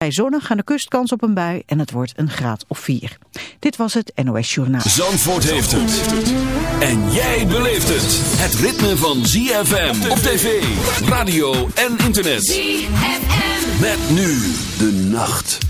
Bij zonnig aan de kust kans op een bui en het wordt een graad of 4. Dit was het NOS Journaal. Zandvoort heeft het. En jij beleeft het. Het ritme van ZFM op tv, radio en internet. ZFM. Met nu de nacht.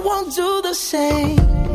won't do the same.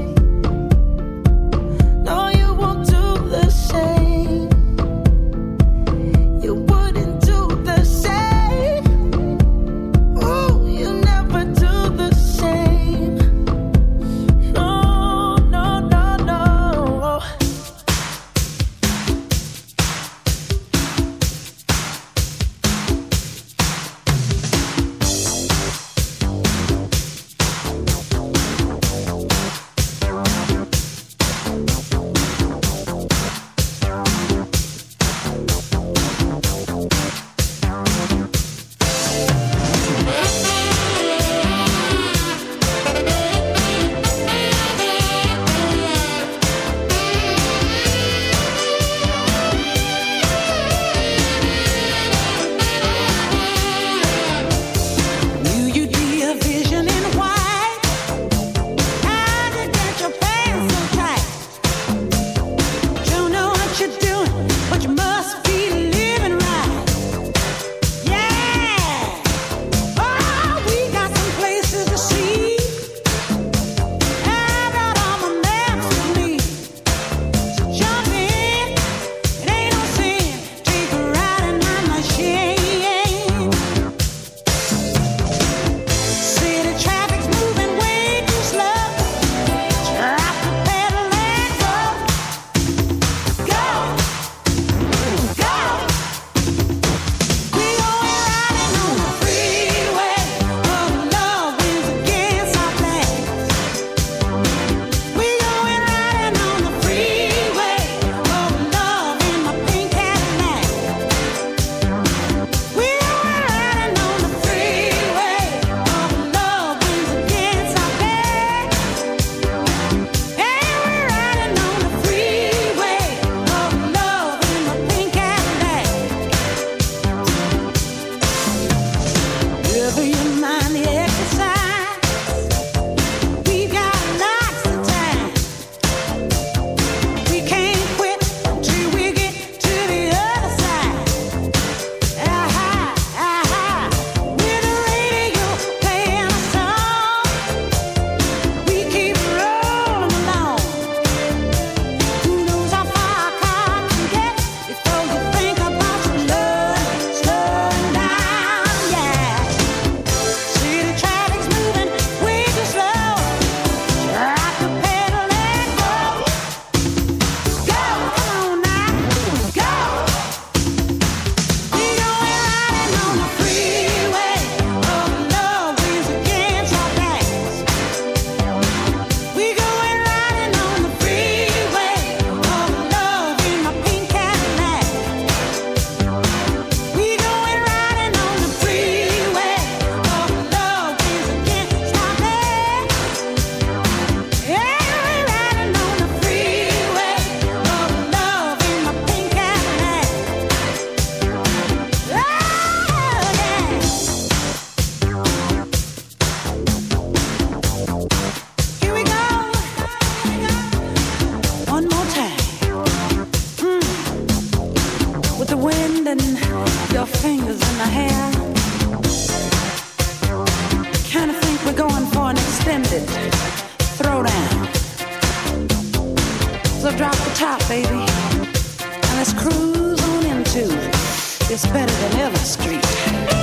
Going for an extended throwdown. So drop the top, baby, and let's cruise on into this better than ever street.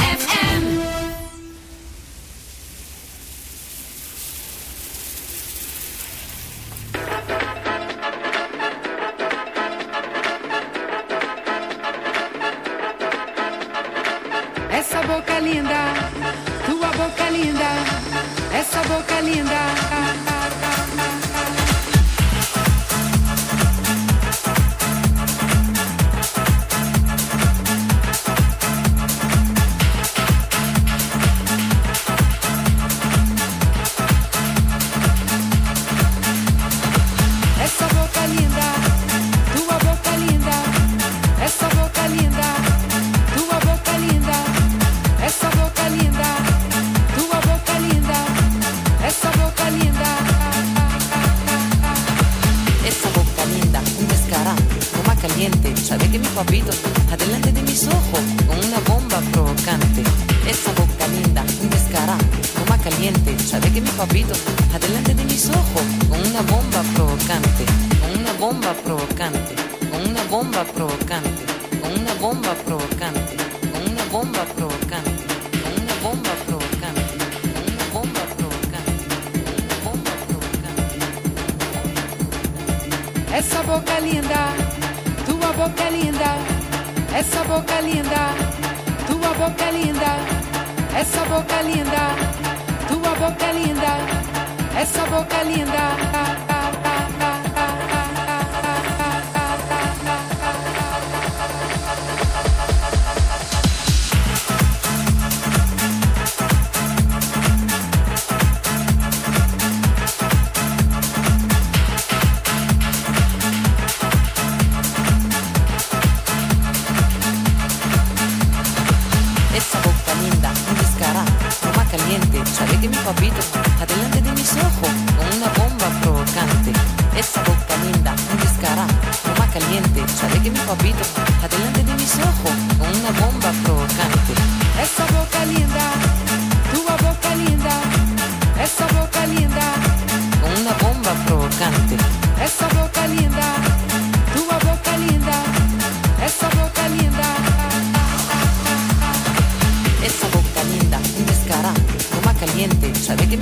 papito, adelante de mis ojos, con una bomba provocante. Esa boca linda, un descará, más caliente. Sabe que mi papito, adelante de mis ojos, con una bomba provocante. Esa boca linda, tu boca linda, esa boca linda.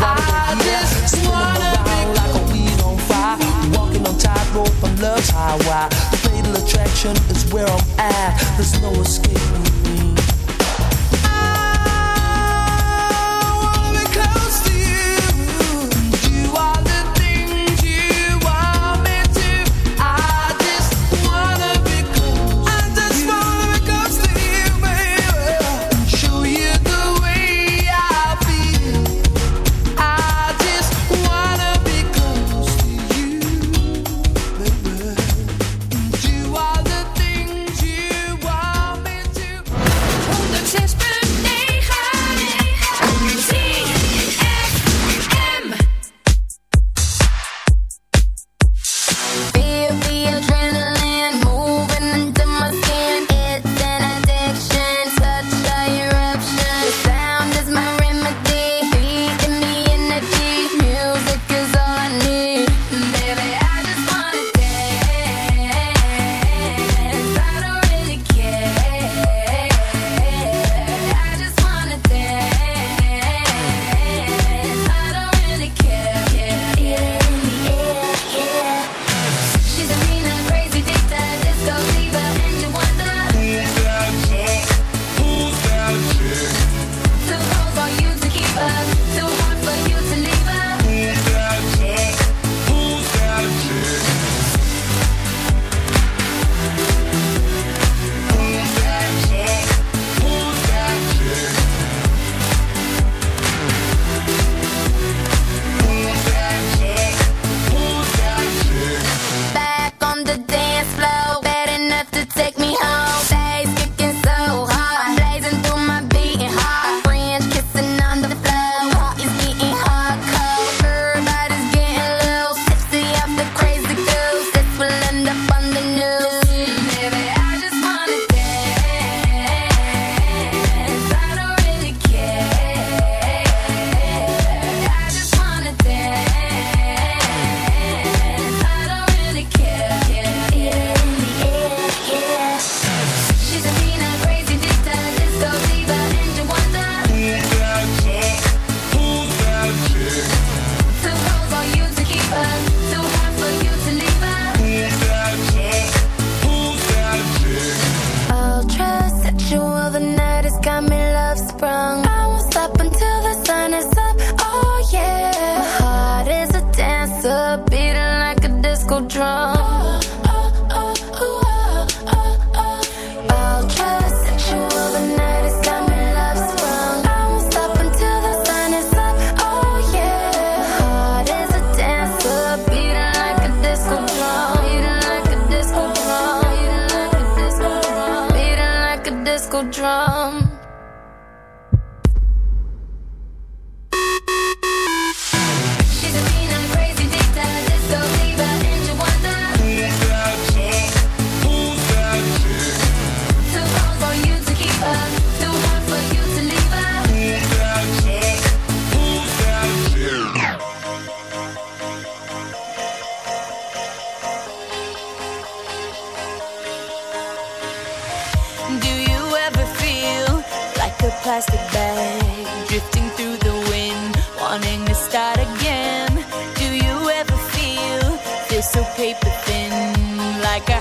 I just wanna be like a weed on fire. Walking on tightrope love's highway. The fatal attraction is where I'm at. There's no escaping me. Oh.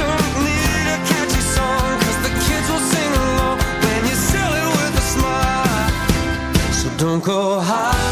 don't need a catchy song, the kids will sing alone when you sell it with a smile. So don't go higher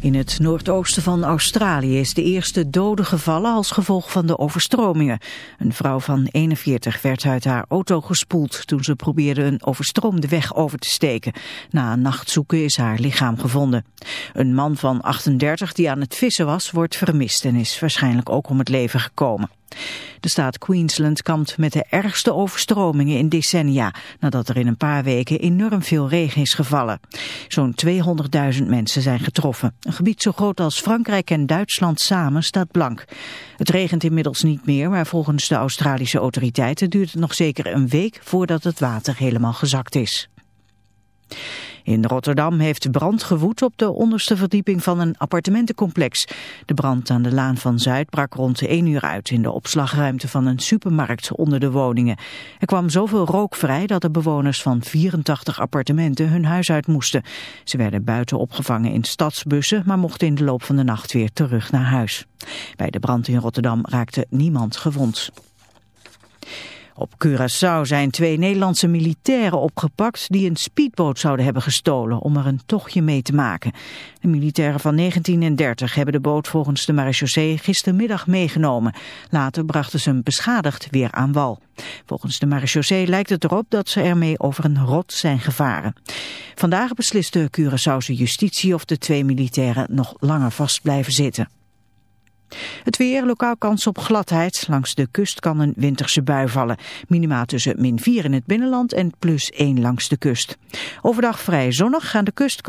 In het noordoosten van Australië is de eerste dode gevallen als gevolg van de overstromingen. Een vrouw van 41 werd uit haar auto gespoeld toen ze probeerde een overstroomde weg over te steken. Na een nacht zoeken is haar lichaam gevonden. Een man van 38 die aan het vissen was wordt vermist en is waarschijnlijk ook om het leven gekomen. De staat Queensland kampt met de ergste overstromingen in decennia, nadat er in een paar weken enorm veel regen is gevallen. Zo'n 200.000 mensen zijn getroffen. Een gebied zo groot als Frankrijk en Duitsland samen staat blank. Het regent inmiddels niet meer, maar volgens de Australische autoriteiten duurt het nog zeker een week voordat het water helemaal gezakt is. In Rotterdam heeft brand gewoed op de onderste verdieping van een appartementencomplex. De brand aan de Laan van Zuid brak rond 1 uur uit in de opslagruimte van een supermarkt onder de woningen. Er kwam zoveel rook vrij dat de bewoners van 84 appartementen hun huis uit moesten. Ze werden buiten opgevangen in stadsbussen, maar mochten in de loop van de nacht weer terug naar huis. Bij de brand in Rotterdam raakte niemand gewond. Op Curaçao zijn twee Nederlandse militairen opgepakt die een speedboot zouden hebben gestolen om er een tochtje mee te maken. De militairen van 19 en 30 hebben de boot volgens de marechaussee gistermiddag meegenomen. Later brachten ze hem beschadigd weer aan wal. Volgens de marechaussee lijkt het erop dat ze ermee over een rot zijn gevaren. Vandaag beslist de Curaçaose justitie of de twee militairen nog langer vast blijven zitten. Het weer, lokaal kans op gladheid. Langs de kust kan een winterse bui vallen. Minima tussen min 4 in het binnenland en plus 1 langs de kust. Overdag vrij zonnig aan de kust.